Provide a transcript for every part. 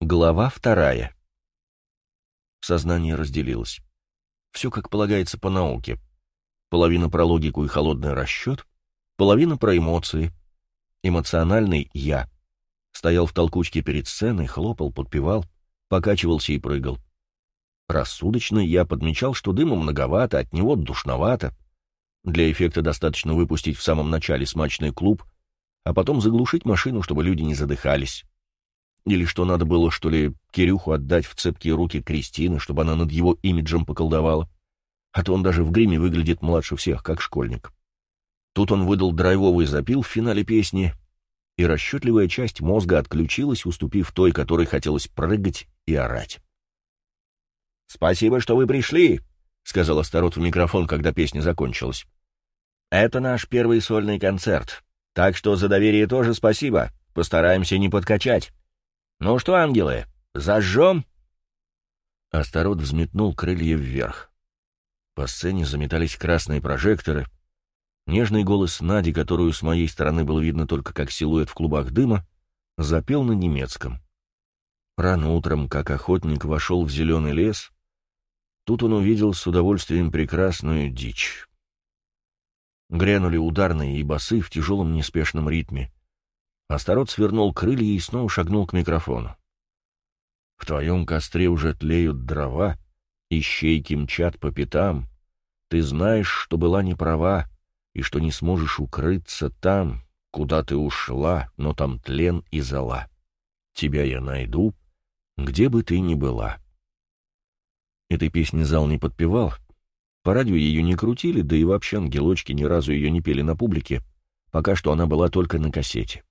Глава вторая. Сознание разделилось. Все как полагается по науке. Половина про логику и холодный расчет, половина про эмоции. Эмоциональный «я». Стоял в толкучке перед сценой, хлопал, подпевал, покачивался и прыгал. Рассудочный я подмечал, что дыма многовато, от него душновато. Для эффекта достаточно выпустить в самом начале смачный клуб, а потом заглушить машину, чтобы люди не задыхались. Или что надо было, что ли, Кирюху отдать в цепкие руки Кристины, чтобы она над его имиджем поколдовала. А то он даже в гриме выглядит младше всех, как школьник. Тут он выдал драйвовый запил в финале песни, и расчетливая часть мозга отключилась, уступив той, которой хотелось прыгать и орать. «Спасибо, что вы пришли», — сказал Астарот в микрофон, когда песня закончилась. «Это наш первый сольный концерт, так что за доверие тоже спасибо. Постараемся не подкачать». «Ну что, ангелы, зажжем?» Астарот взметнул крылья вверх. По сцене заметались красные прожекторы. Нежный голос Нади, которую с моей стороны было видно только как силуэт в клубах дыма, запел на немецком. Рано утром, как охотник вошел в зеленый лес, тут он увидел с удовольствием прекрасную дичь. Грянули ударные и басы в тяжелом неспешном ритме. Астарот свернул крылья и снова шагнул к микрофону. «В твоем костре уже тлеют дрова, ищейки мчат по пятам. Ты знаешь, что была не права, и что не сможешь укрыться там, куда ты ушла, но там тлен и зола. Тебя я найду, где бы ты ни была». Этой песни зал не подпевал, по радио ее не крутили, да и вообще ангелочки ни разу ее не пели на публике, пока что она была только на кассете.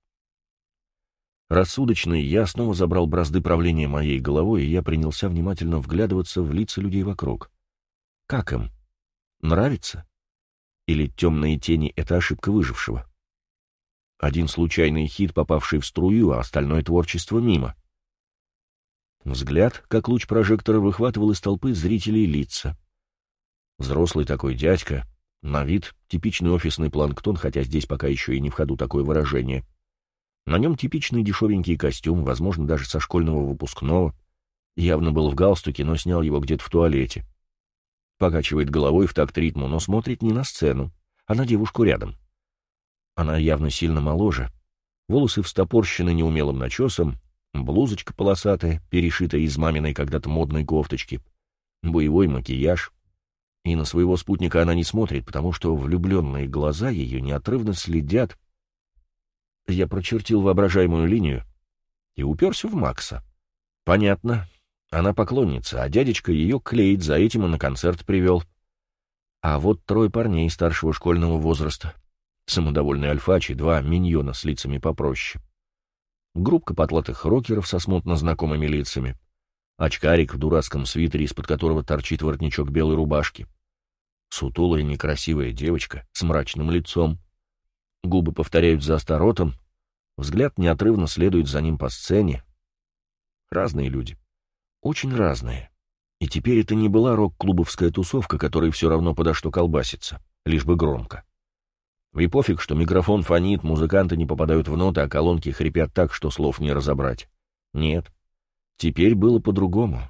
Рассудочный, я снова забрал бразды правления моей головой, и я принялся внимательно вглядываться в лица людей вокруг. Как им? Нравится? Или темные тени — это ошибка выжившего? Один случайный хит, попавший в струю, а остальное творчество мимо. Взгляд, как луч прожектора, выхватывал из толпы зрителей лица. Взрослый такой дядька, на вид типичный офисный планктон, хотя здесь пока еще и не в ходу такое выражение — на нем типичный дешевенький костюм, возможно, даже со школьного выпускного. Явно был в галстуке, но снял его где-то в туалете. Покачивает головой в такт ритму, но смотрит не на сцену, а на девушку рядом. Она явно сильно моложе. Волосы встопорщены неумелым начесом, блузочка полосатая, перешитая из маминой когда-то модной кофточки, боевой макияж. И на своего спутника она не смотрит, потому что влюбленные глаза ее неотрывно следят, я прочертил воображаемую линию и уперся в Макса. Понятно. Она поклонница, а дядечка ее клеит, за этим и на концерт привел. А вот трое парней старшего школьного возраста. Самодовольный альфачи, два миньона с лицами попроще. Группка потлатых рокеров со смутно знакомыми лицами. Очкарик в дурацком свитере, из-под которого торчит воротничок белой рубашки. Сутулая некрасивая девочка с мрачным лицом. Губы повторяют за Астаротом, взгляд неотрывно следует за ним по сцене. Разные люди. Очень разные. И теперь это не была рок-клубовская тусовка, которой все равно подо что колбасится, лишь бы громко. И пофиг, что микрофон фонит, музыканты не попадают в ноты, а колонки хрипят так, что слов не разобрать. Нет. Теперь было по-другому.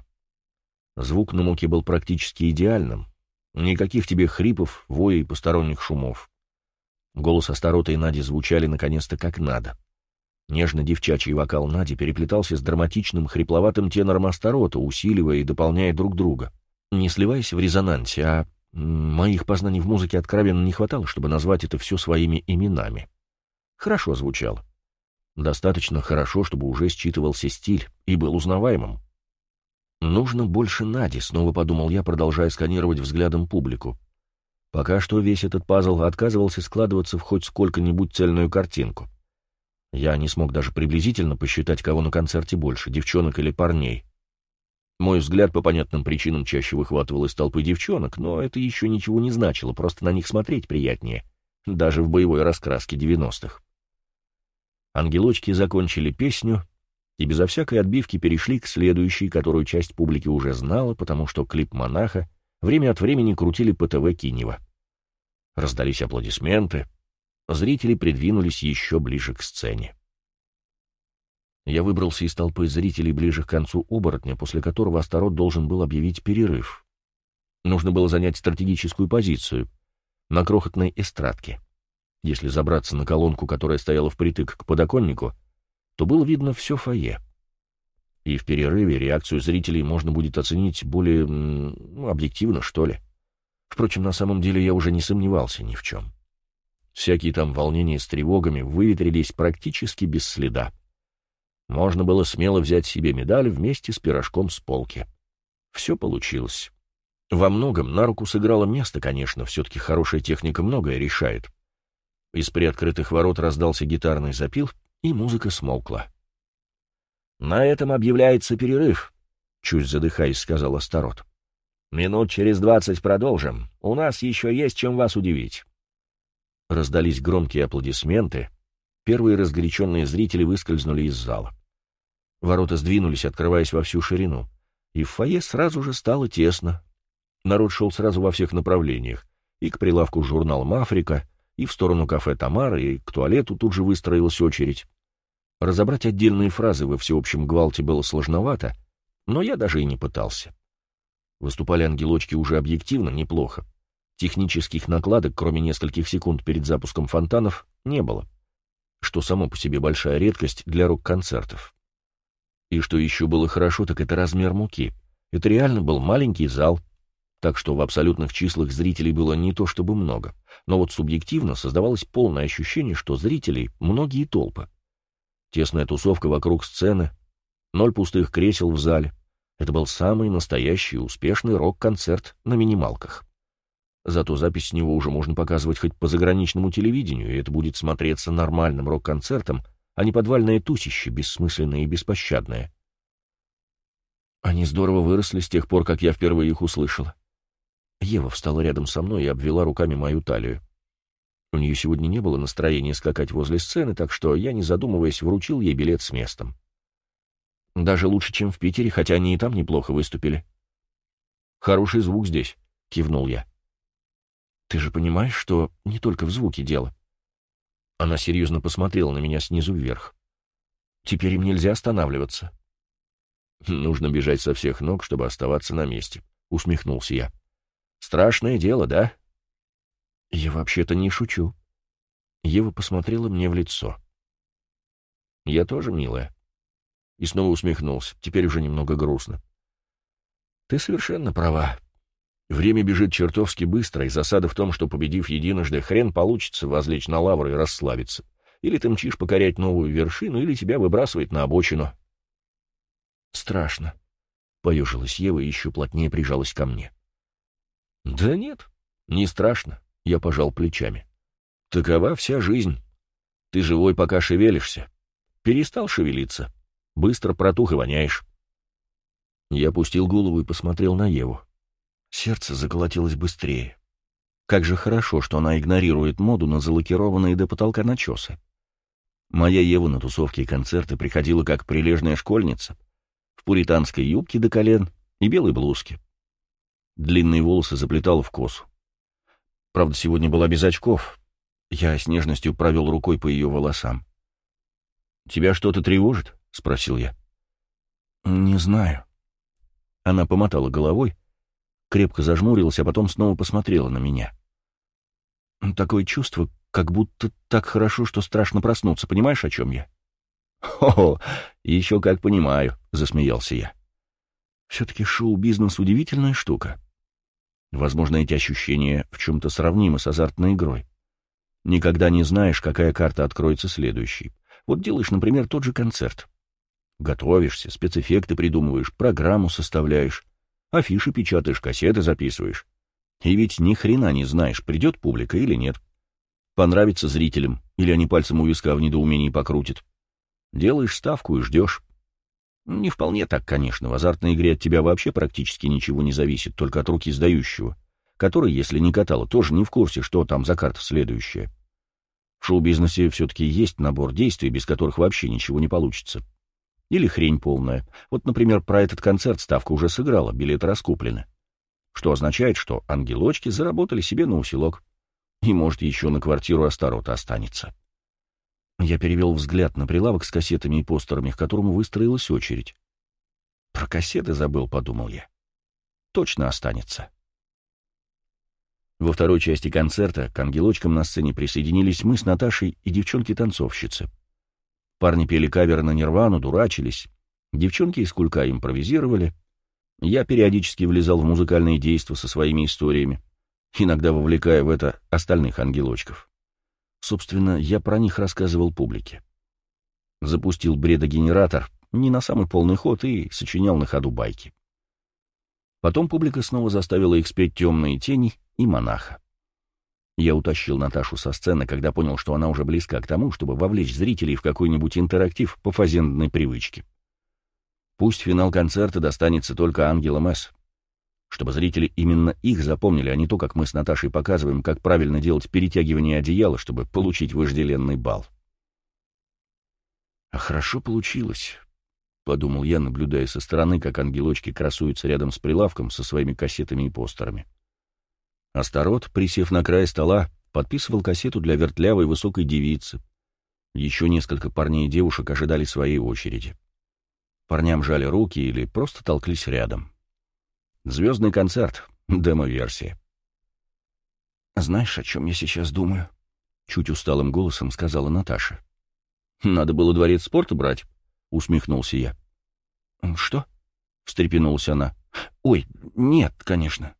Звук на муке был практически идеальным. Никаких тебе хрипов, воя и посторонних шумов. Голос Астарота и Нади звучали наконец-то как надо. Нежно-девчачий вокал Нади переплетался с драматичным хрипловатым тенором Астарота, усиливая и дополняя друг друга, не сливаясь в резонансе, а моих познаний в музыке откровенно не хватало, чтобы назвать это все своими именами. Хорошо звучало. Достаточно хорошо, чтобы уже считывался стиль и был узнаваемым. «Нужно больше Нади», — снова подумал я, продолжая сканировать взглядом публику. Пока что весь этот пазл отказывался складываться в хоть сколько-нибудь цельную картинку. Я не смог даже приблизительно посчитать, кого на концерте больше, девчонок или парней. Мой взгляд по понятным причинам чаще выхватывал из толпы девчонок, но это еще ничего не значило, просто на них смотреть приятнее, даже в боевой раскраске девяностых. Ангелочки закончили песню и безо всякой отбивки перешли к следующей, которую часть публики уже знала, потому что клип монаха время от времени крутили по ТВ Кинева. Раздались аплодисменты, зрители придвинулись еще ближе к сцене. Я выбрался из толпы зрителей ближе к концу оборотня, после которого Астарот должен был объявить перерыв. Нужно было занять стратегическую позицию на крохотной эстрадке. Если забраться на колонку, которая стояла впритык к подоконнику, то было видно все фойе. И в перерыве реакцию зрителей можно будет оценить более ну, объективно, что ли. Впрочем, на самом деле я уже не сомневался ни в чем. Всякие там волнения с тревогами выветрились практически без следа. Можно было смело взять себе медаль вместе с пирожком с полки. Все получилось. Во многом на руку сыграло место, конечно, все-таки хорошая техника многое решает. Из приоткрытых ворот раздался гитарный запил, и музыка смолкла. «На этом объявляется перерыв», — чуть задыхаясь, сказал Астарот. «Минут через двадцать продолжим. У нас еще есть чем вас удивить». Раздались громкие аплодисменты. Первые разгоряченные зрители выскользнули из зала. Ворота сдвинулись, открываясь во всю ширину. И в фойе сразу же стало тесно. Народ шел сразу во всех направлениях. И к прилавку журналом «Африка», и в сторону кафе «Тамара», и к туалету тут же выстроилась очередь. Разобрать отдельные фразы во всеобщем гвалте было сложновато, но я даже и не пытался. Выступали ангелочки уже объективно неплохо. Технических накладок, кроме нескольких секунд перед запуском фонтанов, не было, что само по себе большая редкость для рок-концертов. И что еще было хорошо, так это размер муки. Это реально был маленький зал, так что в абсолютных числах зрителей было не то чтобы много, но вот субъективно создавалось полное ощущение, что зрителей многие толпы. Тесная тусовка вокруг сцены, ноль пустых кресел в зале. Это был самый настоящий успешный рок-концерт на минималках. Зато запись с него уже можно показывать хоть по заграничному телевидению, и это будет смотреться нормальным рок-концертом, а не подвальное тусище, бессмысленное и беспощадное. Они здорово выросли с тех пор, как я впервые их услышала. Ева встала рядом со мной и обвела руками мою талию. У нее сегодня не было настроения скакать возле сцены, так что я, не задумываясь, вручил ей билет с местом. Даже лучше, чем в Питере, хотя они и там неплохо выступили. «Хороший звук здесь», — кивнул я. «Ты же понимаешь, что не только в звуке дело?» Она серьезно посмотрела на меня снизу вверх. «Теперь им нельзя останавливаться». «Нужно бежать со всех ног, чтобы оставаться на месте», — усмехнулся я. «Страшное дело, да?» «Я вообще-то не шучу». Ева посмотрела мне в лицо. «Я тоже, милая». И снова усмехнулся, теперь уже немного грустно. «Ты совершенно права. Время бежит чертовски быстро, и засада в том, что, победив единожды, хрен получится возлечь на лавры и расслабиться. Или ты мчишь покорять новую вершину, или тебя выбрасывает на обочину». «Страшно», — поежилась Ева и еще плотнее прижалась ко мне. «Да нет, не страшно я пожал плечами. Такова вся жизнь. Ты живой, пока шевелишься. Перестал шевелиться. Быстро протух и воняешь. Я опустил голову и посмотрел на Еву. Сердце заколотилось быстрее. Как же хорошо, что она игнорирует моду на залакированные до потолка начесы. Моя Ева на тусовки и концерты приходила как прилежная школьница, в пуританской юбке до колен и белой блузке. Длинные волосы заплетала в косу. Правда, сегодня была без очков. Я с нежностью провел рукой по ее волосам. «Тебя что-то тревожит?» — спросил я. «Не знаю». Она помотала головой, крепко зажмурилась, а потом снова посмотрела на меня. «Такое чувство, как будто так хорошо, что страшно проснуться. Понимаешь, о чем я?» «Хо-хо, еще как понимаю», — засмеялся я. «Все-таки шоу-бизнес — удивительная штука. Возможно, эти ощущения в чем-то сравнимы с азартной игрой. Никогда не знаешь, какая карта откроется следующей. Вот делаешь, например, тот же концерт. Готовишься, спецэффекты придумываешь, программу составляешь, афиши печатаешь, кассеты записываешь. И ведь ни хрена не знаешь, придет публика или нет. Понравится зрителям, или они пальцем у виска в недоумении покрутят. Делаешь ставку и ждешь. Не вполне так, конечно. В азартной игре от тебя вообще практически ничего не зависит, только от руки сдающего, который, если не катала, тоже не в курсе, что там за карта следующая. В шоу-бизнесе все-таки есть набор действий, без которых вообще ничего не получится. Или хрень полная. Вот, например, про этот концерт ставка уже сыграла, билеты раскуплены. Что означает, что ангелочки заработали себе на усилок. И, может, еще на квартиру Астарота останется. Я перевел взгляд на прилавок с кассетами и постерами, к которому выстроилась очередь. Про кассеты забыл, подумал я. Точно останется. Во второй части концерта к ангелочкам на сцене присоединились мы с Наташей и девчонки-танцовщицы. Парни пели каверы на Нирвану, дурачились. Девчонки из кулька импровизировали. Я периодически влезал в музыкальные действия со своими историями, иногда вовлекая в это остальных ангелочков. Собственно, я про них рассказывал публике. Запустил бредогенератор, не на самый полный ход, и сочинял на ходу байки. Потом публика снова заставила их спеть «Темные тени» и «Монаха». Я утащил Наташу со сцены, когда понял, что она уже близка к тому, чтобы вовлечь зрителей в какой-нибудь интерактив по фазендной привычке. Пусть финал концерта достанется только ангелам С. Чтобы зрители именно их запомнили, а не то, как мы с Наташей показываем, как правильно делать перетягивание одеяла, чтобы получить вожделенный бал. А хорошо получилось, — подумал я, наблюдая со стороны, как ангелочки красуются рядом с прилавком со своими кассетами и постерами. Астарот, присев на край стола, подписывал кассету для вертлявой высокой девицы. Еще несколько парней и девушек ожидали своей очереди. Парням жали руки или просто толклись рядом. Звездный концерт, демо-версия. «Знаешь, о чем я сейчас думаю?» — чуть усталым голосом сказала Наташа. «Надо было дворец спорта брать», — усмехнулся я. «Что?» — встрепенулась она. «Ой, нет, конечно.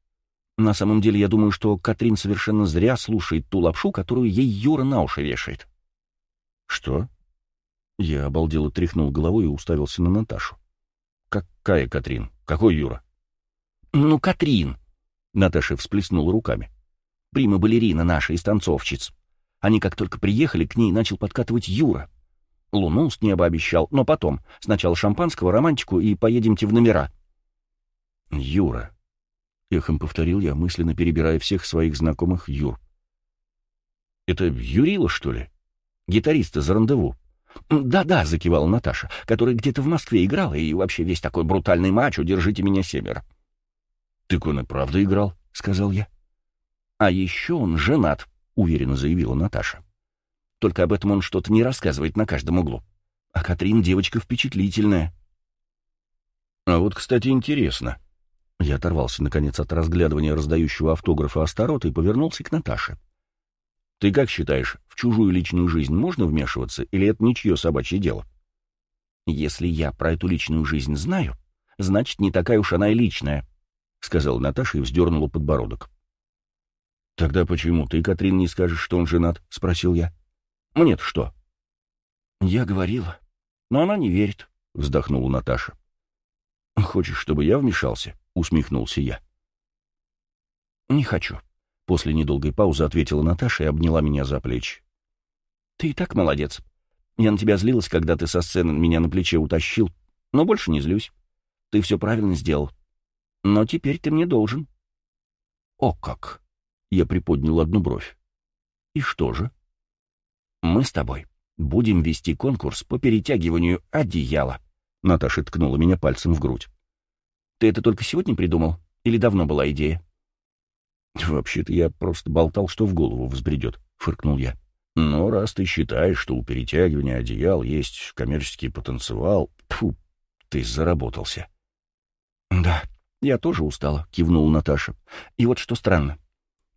На самом деле, я думаю, что Катрин совершенно зря слушает ту лапшу, которую ей Юра на уши вешает. «Что?» Я обалдело тряхнул головой и уставился на Наташу. «Какая Катрин? Какой Юра?» «Ну, Катрин!» Наташа всплеснула руками. «Прима-балерина наша из танцовщиц. Они как только приехали, к ней начал подкатывать Юра. Луну с неба обещал, но потом. Сначала шампанского, романтику и поедемте в номера». «Юра», — эхом повторил я, мысленно перебирая всех своих знакомых Юр. «Это Юрила, что ли? Гитарист из рандеву?» «Да-да», — закивала Наташа, который где-то в Москве играл, и вообще весь такой брутальный мачо, держите меня семеро. «Так он и правда играл», — сказал я. «А еще он женат», — уверенно заявила Наташа. «Только об этом он что-то не рассказывает на каждом углу. А Катрин девочка впечатлительная». «А вот, кстати, интересно», я оторвался, наконец, от разглядывания раздающего автографа Астарота и повернулся к Наташе. «Ты как считаешь, в чужую личную жизнь можно вмешиваться, или это ничье собачье дело?» «Если я про эту личную жизнь знаю, значит, не такая уж она и личная», — сказала Наташа и вздернула подбородок. «Тогда почему ты, Катрин, не скажешь, что он женат?» — спросил я. «Мне-то что?» «Я говорила, но она не верит», — вздохнула Наташа. «Хочешь, чтобы я вмешался?» — усмехнулся я. «Не хочу», — после недолгой паузы ответила Наташа и обняла меня за плечи. «Ты и так молодец. Я на тебя злилась, когда ты со сцены меня на плече утащил, но больше не злюсь. Ты все правильно сделал. Но теперь ты мне должен». «О как!» — я приподнял одну бровь. «И что же?» «Мы с тобой будем вести конкурс по перетягиванию одеяла», — Наташа ткнула меня пальцем в грудь. Ты это только сегодня придумал? Или давно была идея?» «Вообще-то я просто болтал, что в голову взбредет», — фыркнул я. «Но раз ты считаешь, что у перетягивания одеял есть коммерческий потенциал, фу, ты заработался». «Да, я тоже устала», — кивнула Наташа. «И вот что странно.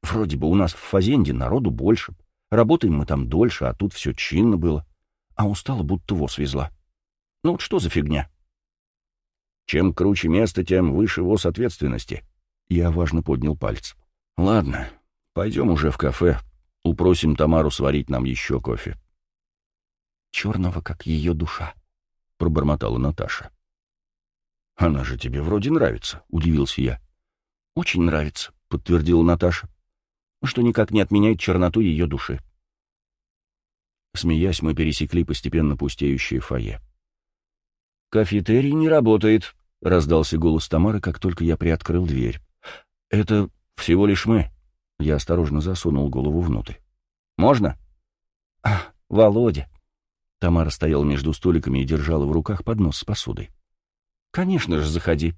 Вроде бы у нас в Фазенде народу больше, работаем мы там дольше, а тут все чинно было, а устала, будто воз везла. Ну вот что за фигня?» Чем круче место, тем выше воз ответственности. Я важно поднял палец. Ладно, пойдем уже в кафе. Упросим Тамару сварить нам еще кофе. Черного, как ее душа, пробормотала Наташа. Она же тебе вроде нравится, удивился я. Очень нравится, подтвердила Наташа, что никак не отменяет черноту ее души. Смеясь, мы пересекли постепенно пустеющее фойе. «Кафетерий не работает», — раздался голос Тамары, как только я приоткрыл дверь. «Это всего лишь мы». Я осторожно засунул голову внутрь. «Можно?» «А, Володя!» Тамара стояла между столиками и держала в руках поднос с посудой. «Конечно же, заходи».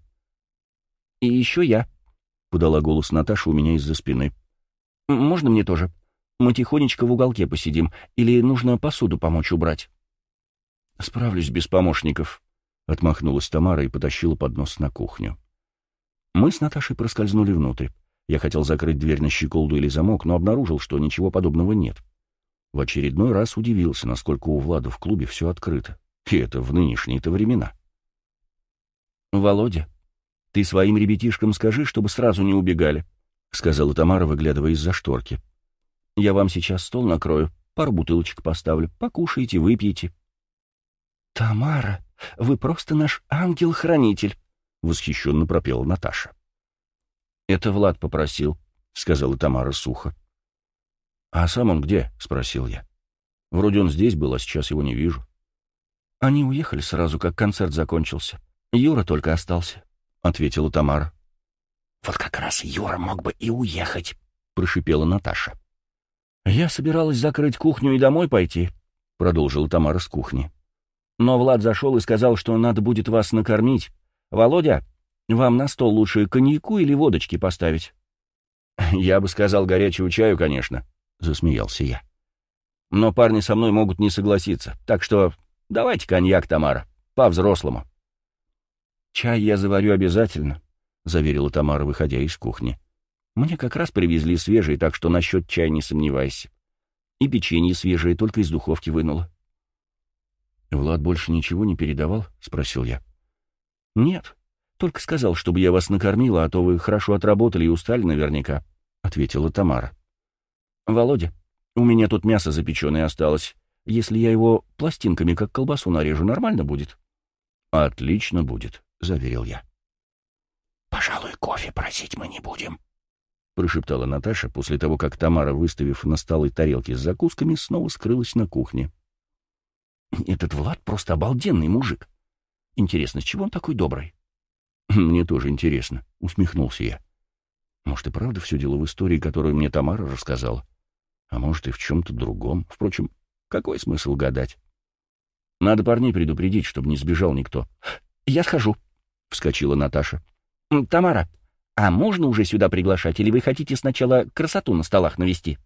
«И еще я», — подала голос Наташа у меня из-за спины. «Можно мне тоже? Мы тихонечко в уголке посидим, или нужно посуду помочь убрать?» «Справлюсь без помощников», — отмахнулась Тамара и потащила поднос на кухню. Мы с Наташей проскользнули внутрь. Я хотел закрыть дверь на щеколду или замок, но обнаружил, что ничего подобного нет. В очередной раз удивился, насколько у Влада в клубе все открыто. И это в нынешние-то времена. «Володя, ты своим ребятишкам скажи, чтобы сразу не убегали», — сказала Тамара, выглядывая из-за шторки. «Я вам сейчас стол накрою, пару бутылочек поставлю, покушайте, выпьете». «Тамара, вы просто наш ангел-хранитель», — восхищенно пропела Наташа. «Это Влад попросил», — сказала Тамара сухо. «А сам он где?» — спросил я. «Вроде он здесь был, а сейчас его не вижу». «Они уехали сразу, как концерт закончился. Юра только остался», — ответила Тамара. «Вот как раз Юра мог бы и уехать», — прошипела Наташа. «Я собиралась закрыть кухню и домой пойти», — продолжила Тамара с кухни. «Но Влад зашел и сказал, что надо будет вас накормить. Володя, вам на стол лучше коньяку или водочки поставить?» «Я бы сказал горячего чаю, конечно», — засмеялся я. «Но парни со мной могут не согласиться, так что давайте коньяк, Тамара, по-взрослому». «Чай я заварю обязательно», — заверила Тамара, выходя из кухни. «Мне как раз привезли свежий, так что насчет чая не сомневайся. И печенье свежее только из духовки вынула». «Влад больше ничего не передавал?» — спросил я. «Нет, только сказал, чтобы я вас накормила, а то вы хорошо отработали и устали наверняка», — ответила Тамара. «Володя, у меня тут мясо запеченное осталось. Если я его пластинками, как колбасу нарежу, нормально будет?» «Отлично будет», — заверил я. «Пожалуй, кофе просить мы не будем», — прошептала Наташа после того, как Тамара, выставив на столы тарелки с закусками, снова скрылась на кухне. «Этот Влад просто обалденный мужик. Интересно, с чего он такой добрый?» «Мне тоже интересно», — усмехнулся я. «Может, и правда все дело в истории, которую мне Тамара рассказала? А может, и в чем-то другом. Впрочем, какой смысл гадать? Надо парней предупредить, чтобы не сбежал никто». «Я схожу», — вскочила Наташа. «Тамара, а можно уже сюда приглашать, или вы хотите сначала красоту на столах навести?»